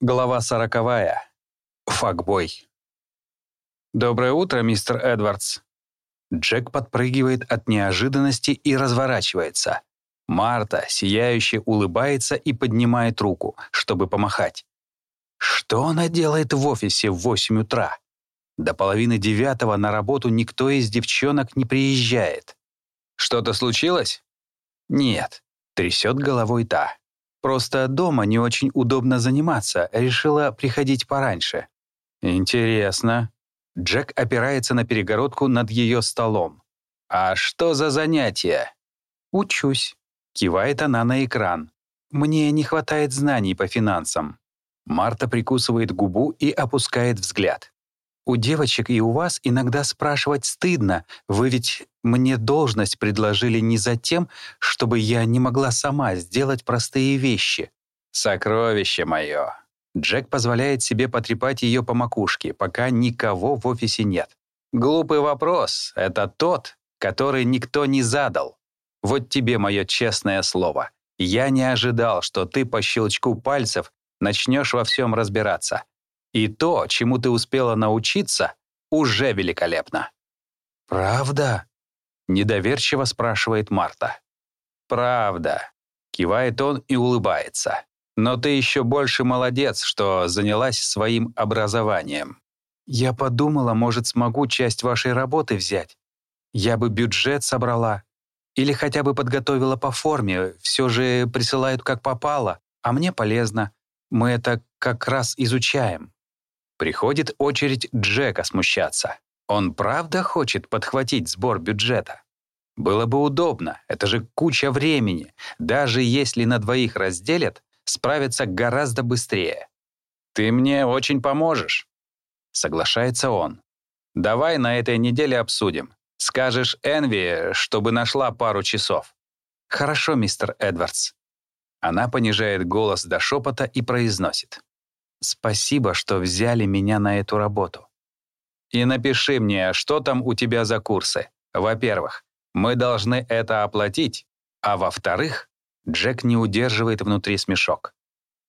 Глава сороковая. Факбой. «Доброе утро, мистер Эдвардс». Джек подпрыгивает от неожиданности и разворачивается. Марта, сияюще улыбается и поднимает руку, чтобы помахать. Что она делает в офисе в 8 утра? До половины девятого на работу никто из девчонок не приезжает. Что-то случилось? Нет, трясет головой та. Просто дома не очень удобно заниматься, решила приходить пораньше. Интересно. Джек опирается на перегородку над ее столом. А что за занятие? Учусь. Кивает она на экран. Мне не хватает знаний по финансам. Марта прикусывает губу и опускает взгляд. У девочек и у вас иногда спрашивать стыдно. Вы ведь мне должность предложили не за тем, чтобы я не могла сама сделать простые вещи. Сокровище мое. Джек позволяет себе потрепать ее по макушке, пока никого в офисе нет. Глупый вопрос — это тот, который никто не задал. Вот тебе мое честное слово. Я не ожидал, что ты по щелчку пальцев начнешь во всем разбираться. И то, чему ты успела научиться, уже великолепно. «Правда?» — недоверчиво спрашивает Марта. «Правда», — кивает он и улыбается. «Но ты еще больше молодец, что занялась своим образованием. Я подумала, может, смогу часть вашей работы взять. Я бы бюджет собрала. Или хотя бы подготовила по форме. Все же присылают как попало, а мне полезно. Мы это как раз изучаем. Приходит очередь Джека смущаться. Он правда хочет подхватить сбор бюджета? Было бы удобно, это же куча времени. Даже если на двоих разделят, справиться гораздо быстрее. «Ты мне очень поможешь», — соглашается он. «Давай на этой неделе обсудим. Скажешь Энви, чтобы нашла пару часов». «Хорошо, мистер Эдвардс». Она понижает голос до шепота и произносит. Спасибо, что взяли меня на эту работу. И напиши мне, что там у тебя за курсы. Во-первых, мы должны это оплатить, а во-вторых, Джек не удерживает внутри смешок.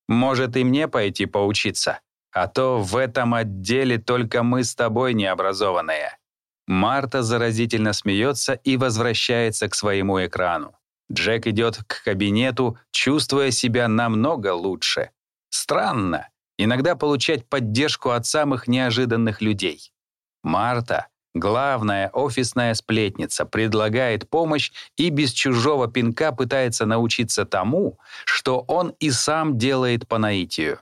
Может и мне пойти поучиться, а то в этом отделе только мы с тобой необразованные. Марта заразительно смеется и возвращается к своему экрану. Джек идет к кабинету, чувствуя себя намного лучше. Странно, иногда получать поддержку от самых неожиданных людей. Марта, главная офисная сплетница, предлагает помощь и без чужого пинка пытается научиться тому, что он и сам делает по наитию.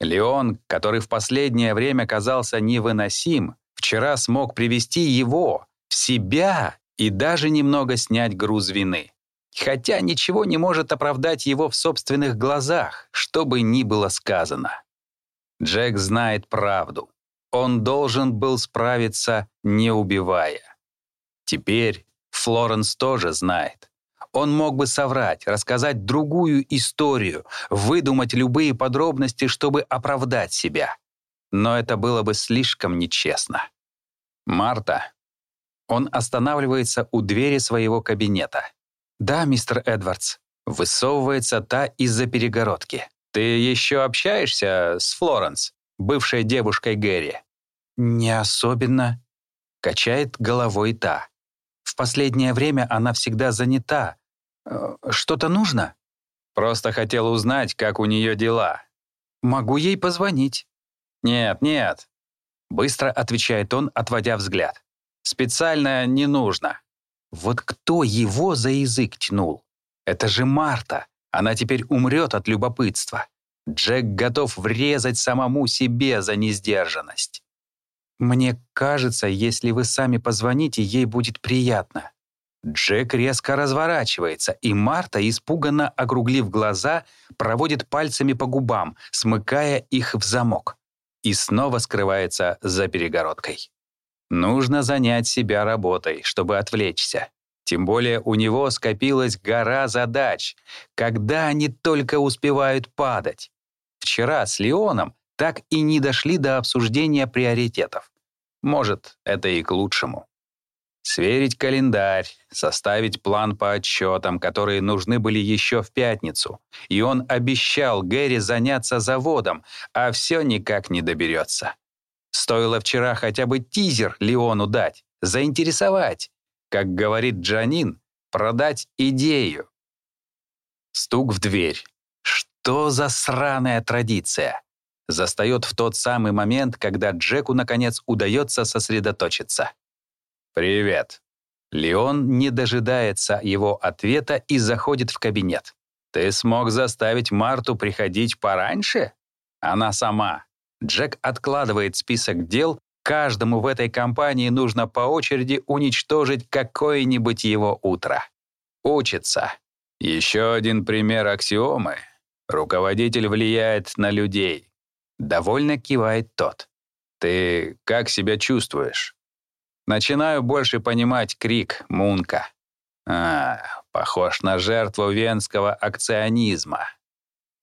Леон, который в последнее время казался невыносим, вчера смог привести его в себя и даже немного снять груз вины. Хотя ничего не может оправдать его в собственных глазах, что бы ни было сказано. Джек знает правду. Он должен был справиться, не убивая. Теперь Флоренс тоже знает. Он мог бы соврать, рассказать другую историю, выдумать любые подробности, чтобы оправдать себя. Но это было бы слишком нечестно. Марта. Он останавливается у двери своего кабинета. «Да, мистер Эдвардс». Высовывается та из-за перегородки. «Ты еще общаешься с Флоренс, бывшей девушкой Гэри?» «Не особенно», — качает головой та. «В последнее время она всегда занята. Э, что-то нужно?» «Просто хотел узнать, как у нее дела». «Могу ей позвонить». «Нет, нет», — быстро отвечает он, отводя взгляд. «Специально не нужно». Вот кто его за язык тянул? Это же Марта. Она теперь умрет от любопытства. Джек готов врезать самому себе за несдержанность. «Мне кажется, если вы сами позвоните, ей будет приятно». Джек резко разворачивается, и Марта, испуганно округлив глаза, проводит пальцами по губам, смыкая их в замок. И снова скрывается за перегородкой. Нужно занять себя работой, чтобы отвлечься. Тем более у него скопилась гора задач, когда они только успевают падать. Вчера с Леоном так и не дошли до обсуждения приоритетов. Может, это и к лучшему. Сверить календарь, составить план по отчетам, которые нужны были еще в пятницу. И он обещал Гэри заняться заводом, а все никак не доберется. Стоило вчера хотя бы тизер Леону дать, заинтересовать. Как говорит Джанин, продать идею. Стук в дверь. Что за сраная традиция? Застает в тот самый момент, когда Джеку, наконец, удается сосредоточиться. «Привет». Леон не дожидается его ответа и заходит в кабинет. «Ты смог заставить Марту приходить пораньше?» Она сама. Джек откладывает список дел, каждому в этой компании нужно по очереди уничтожить какое-нибудь его утро. Учится. Еще один пример аксиомы. Руководитель влияет на людей. Довольно кивает тот. Ты как себя чувствуешь? Начинаю больше понимать крик Мунка. А, похож на жертву венского акционизма.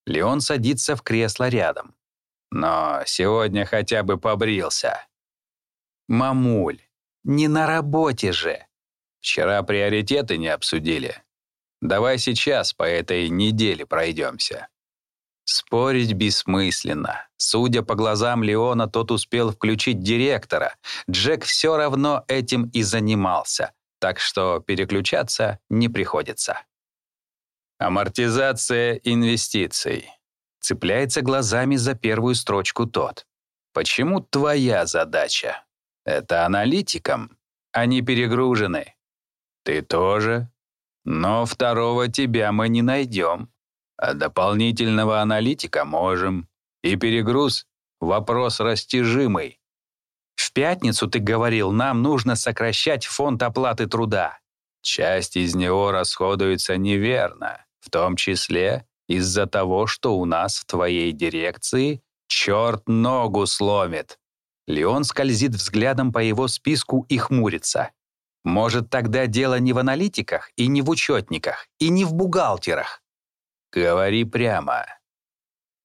Леон садится в кресло рядом. Но сегодня хотя бы побрился. Мамуль, не на работе же. Вчера приоритеты не обсудили. Давай сейчас по этой неделе пройдемся. Спорить бессмысленно. Судя по глазам Леона, тот успел включить директора. Джек все равно этим и занимался, так что переключаться не приходится. Амортизация инвестиций. Цепляется глазами за первую строчку тот. Почему твоя задача? Это аналитикам. Они перегружены. Ты тоже. Но второго тебя мы не найдем. А дополнительного аналитика можем. И перегруз — вопрос растяжимый. В пятницу ты говорил, нам нужно сокращать фонд оплаты труда. Часть из него расходуется неверно, в том числе из-за того, что у нас в твоей дирекции черт ногу сломит. Леон скользит взглядом по его списку и хмурится. Может, тогда дело не в аналитиках и не в учетниках, и не в бухгалтерах. Говори прямо.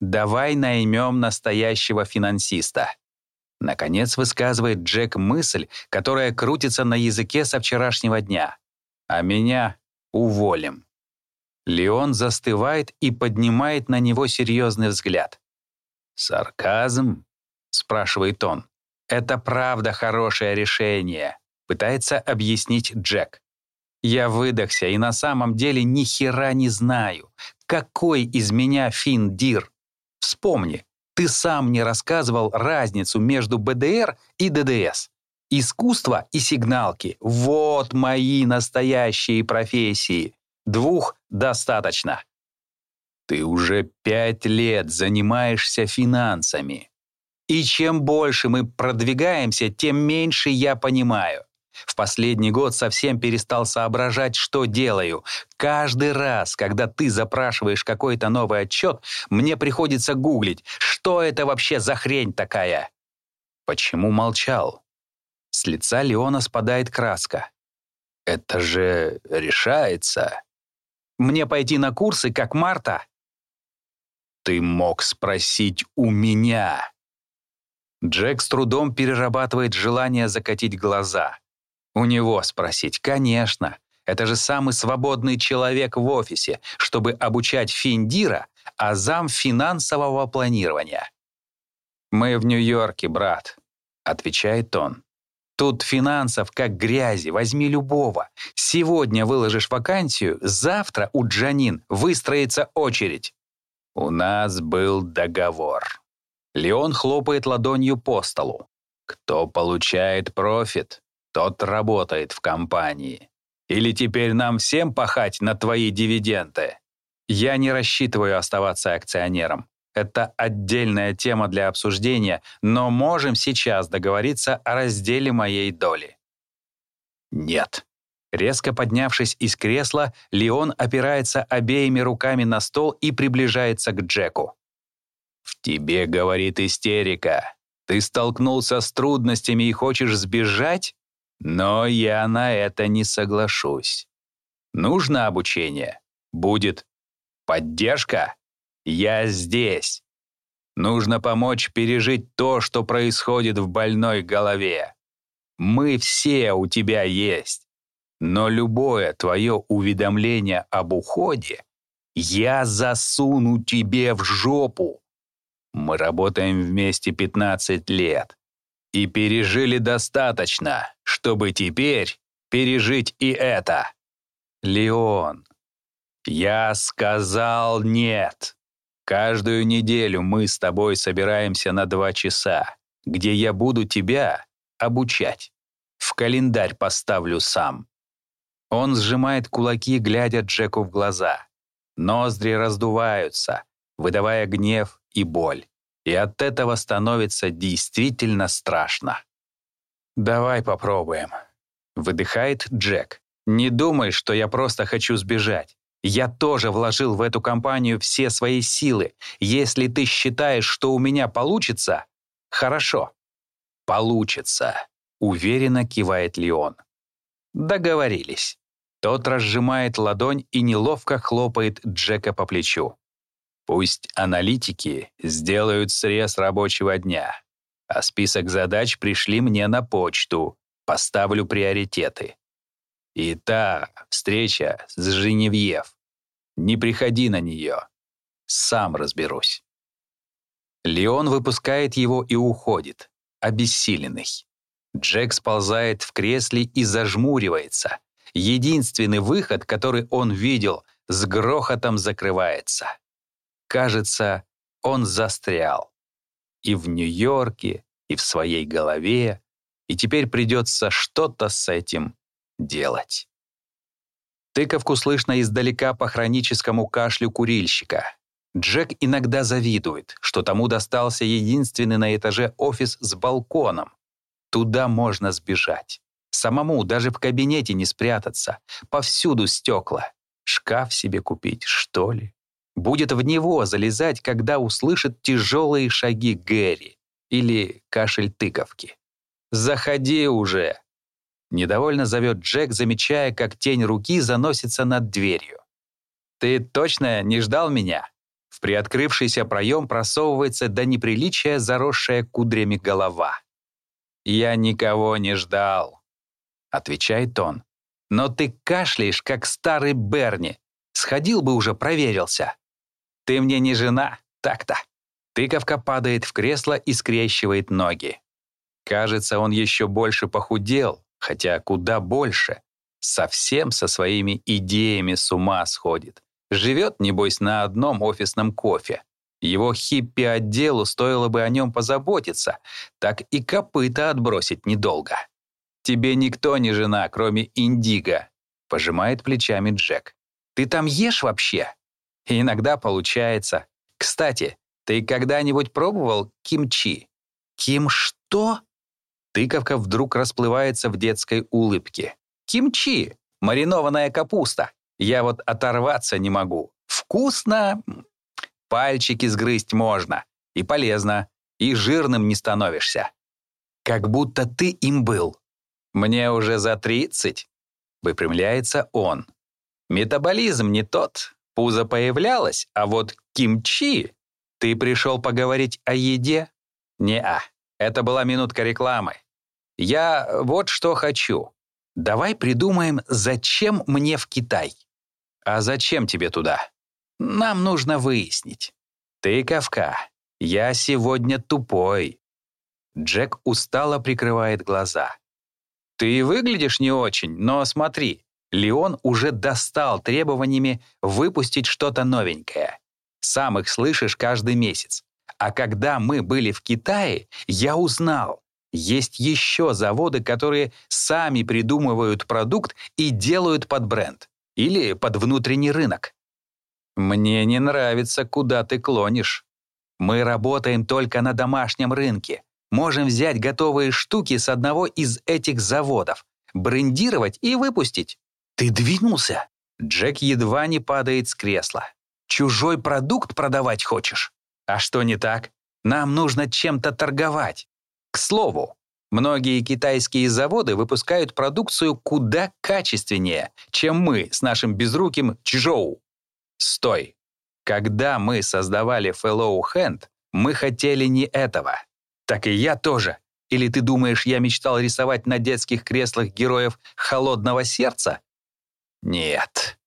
Давай наймем настоящего финансиста. Наконец высказывает Джек мысль, которая крутится на языке со вчерашнего дня. А меня уволим. Леон застывает и поднимает на него серьезный взгляд. «Сарказм?» — спрашивает он. «Это правда хорошее решение», — пытается объяснить Джек. Я выдохся и на самом деле ни хера не знаю, какой из меня Фин Дир. Вспомни, ты сам мне рассказывал разницу между БДР и ДДС. Искусство и сигналки — вот мои настоящие профессии. Двух достаточно. Ты уже пять лет занимаешься финансами. И чем больше мы продвигаемся, тем меньше я понимаю. В последний год совсем перестал соображать, что делаю. Каждый раз, когда ты запрашиваешь какой-то новый отчет, мне приходится гуглить, что это вообще за хрень такая. Почему молчал? С лица Леона спадает краска. Это же решается. Мне пойти на курсы, как Марта? Ты мог спросить у меня. Джек с трудом перерабатывает желание закатить глаза. У него спросить, конечно. Это же самый свободный человек в офисе, чтобы обучать Финдира, а зам финансового планирования. «Мы в Нью-Йорке, брат», — отвечает он. «Тут финансов как грязи, возьми любого. Сегодня выложишь вакансию, завтра у Джанин выстроится очередь». «У нас был договор». Леон хлопает ладонью по столу. «Кто получает профит, тот работает в компании. Или теперь нам всем пахать на твои дивиденды? Я не рассчитываю оставаться акционером. Это отдельная тема для обсуждения, но можем сейчас договориться о разделе моей доли. Нет. Резко поднявшись из кресла, Леон опирается обеими руками на стол и приближается к Джеку. «В тебе, — говорит истерика, — ты столкнулся с трудностями и хочешь сбежать? Но я на это не соглашусь. Нужно обучение? Будет. Поддержка? Я здесь. Нужно помочь пережить то, что происходит в больной голове. Мы все у тебя есть. Но любое твое уведомление об уходе я засуну тебе в жопу. Мы работаем вместе 15 лет и пережили достаточно, чтобы теперь пережить и это. Леон, я сказал нет. Каждую неделю мы с тобой собираемся на два часа, где я буду тебя обучать. В календарь поставлю сам. Он сжимает кулаки, глядя Джеку в глаза. Ноздри раздуваются, выдавая гнев и боль. И от этого становится действительно страшно. «Давай попробуем», — выдыхает Джек. «Не думай, что я просто хочу сбежать. Я тоже вложил в эту компанию все свои силы. Если ты считаешь, что у меня получится, хорошо. Получится», — уверенно кивает Леон. Договорились. Тот разжимает ладонь и неловко хлопает Джека по плечу. Пусть аналитики сделают срез рабочего дня, а список задач пришли мне на почту, поставлю приоритеты. И та встреча с Женевьев. Не приходи на нее. Сам разберусь. Леон выпускает его и уходит, обессиленный. Джек сползает в кресле и зажмуривается. Единственный выход, который он видел, с грохотом закрывается. Кажется, он застрял. И в Нью-Йорке, и в своей голове, и теперь придется что-то с этим делать. Тыковку слышно издалека по хроническому кашлю курильщика. Джек иногда завидует, что тому достался единственный на этаже офис с балконом, Туда можно сбежать. Самому даже в кабинете не спрятаться. Повсюду стекла. Шкаф себе купить, что ли? Будет в него залезать, когда услышит тяжелые шаги Гэри или кашель тыковки. «Заходи уже!» Недовольно зовет Джек, замечая, как тень руки заносится над дверью. «Ты точно не ждал меня?» В приоткрывшийся проем просовывается до неприличия заросшая кудрями голова. «Я никого не ждал», — отвечает он. «Но ты кашляешь, как старый Берни. Сходил бы уже, проверился. Ты мне не жена, так-то». Тыковка падает в кресло и скрещивает ноги. Кажется, он еще больше похудел, хотя куда больше. Совсем со своими идеями с ума сходит. Живет, небось, на одном офисном кофе. Его хиппи-отделу стоило бы о нем позаботиться, так и копыта отбросить недолго. «Тебе никто не жена, кроме Индиго», — пожимает плечами Джек. «Ты там ешь вообще?» «Иногда получается. Кстати, ты когда-нибудь пробовал кимчи?» «Ким что?» Тыковка вдруг расплывается в детской улыбке. «Кимчи! Маринованная капуста! Я вот оторваться не могу. Вкусно, Пальчики сгрызть можно. И полезно. И жирным не становишься. Как будто ты им был. Мне уже за 30. Выпрямляется он. Метаболизм не тот. Пузо появлялось, а вот кимчи... Ты пришел поговорить о еде? Не-а. Это была минутка рекламы. Я вот что хочу. Давай придумаем, зачем мне в Китай. А зачем тебе туда? Нам нужно выяснить. Тыковка, я сегодня тупой. Джек устало прикрывает глаза. Ты выглядишь не очень, но смотри, Леон уже достал требованиями выпустить что-то новенькое. Сам их слышишь каждый месяц. А когда мы были в Китае, я узнал, есть еще заводы, которые сами придумывают продукт и делают под бренд или под внутренний рынок. «Мне не нравится, куда ты клонишь. Мы работаем только на домашнем рынке. Можем взять готовые штуки с одного из этих заводов, брендировать и выпустить. Ты двинулся?» Джек едва не падает с кресла. «Чужой продукт продавать хочешь? А что не так? Нам нужно чем-то торговать. К слову, многие китайские заводы выпускают продукцию куда качественнее, чем мы с нашим безруким Чжоу. Стой! Когда мы создавали Fellow Hand, мы хотели не этого. Так и я тоже. Или ты думаешь, я мечтал рисовать на детских креслах героев холодного сердца? Нет.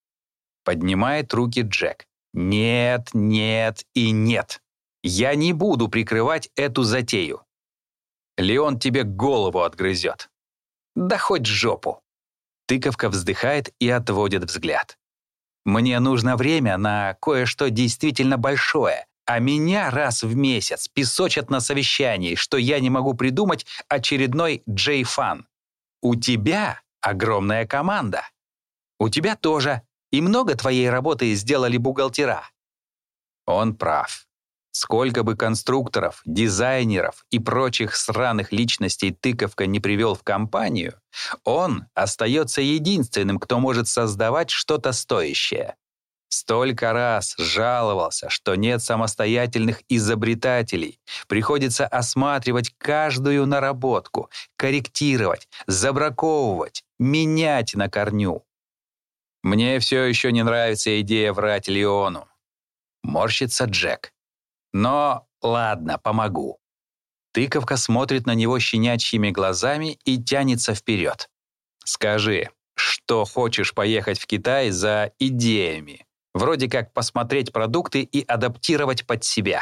Поднимает руки Джек. Нет, нет и нет. Я не буду прикрывать эту затею. Леон тебе голову отгрызет. Да хоть жопу. Тыковка вздыхает и отводит взгляд. Мне нужно время на кое-что действительно большое, а меня раз в месяц песочат на совещании, что я не могу придумать очередной Джей-фан. У тебя огромная команда. У тебя тоже. И много твоей работы сделали бухгалтера. Он прав. Сколько бы конструкторов, дизайнеров и прочих сраных личностей тыковка не привел в компанию, он остается единственным, кто может создавать что-то стоящее. Столько раз жаловался, что нет самостоятельных изобретателей. Приходится осматривать каждую наработку, корректировать, забраковывать, менять на корню. Мне все еще не нравится идея врать Леону. Морщится Джек. Но ладно, помогу. Тыковка смотрит на него щенячьими глазами и тянется вперед. Скажи, что хочешь поехать в Китай за идеями? Вроде как посмотреть продукты и адаптировать под себя.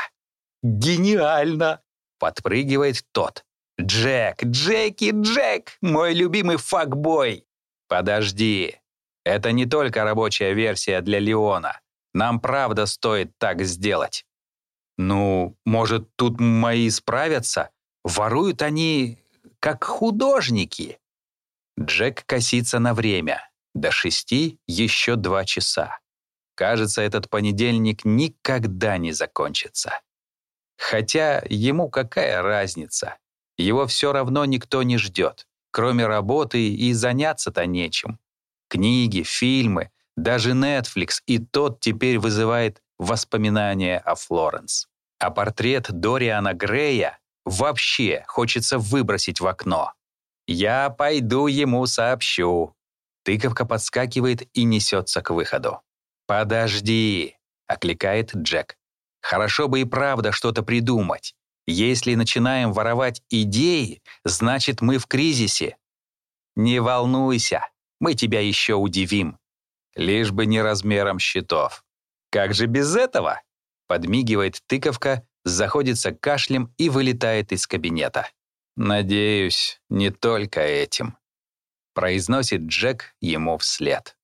«Гениально!» — подпрыгивает тот. «Джек, Джеки, Джек, мой любимый факбой!» «Подожди, это не только рабочая версия для Леона. Нам правда стоит так сделать». «Ну, может, тут мои справятся? Воруют они как художники». Джек косится на время. До шести еще два часа. Кажется, этот понедельник никогда не закончится. Хотя ему какая разница? Его все равно никто не ждет. Кроме работы и заняться-то нечем. Книги, фильмы, даже Netflix и тот теперь вызывает воспоминания о Флоренс. А портрет Дориана Грея вообще хочется выбросить в окно. Я пойду ему сообщу. Тыковка подскакивает и несется к выходу. «Подожди!» — окликает Джек. «Хорошо бы и правда что-то придумать. Если начинаем воровать идеи, значит, мы в кризисе. Не волнуйся, мы тебя еще удивим. Лишь бы не размером счетов. Как же без этого? Подмигивает тыковка, заходится кашлем и вылетает из кабинета. Надеюсь, не только этим. Произносит Джек ему вслед.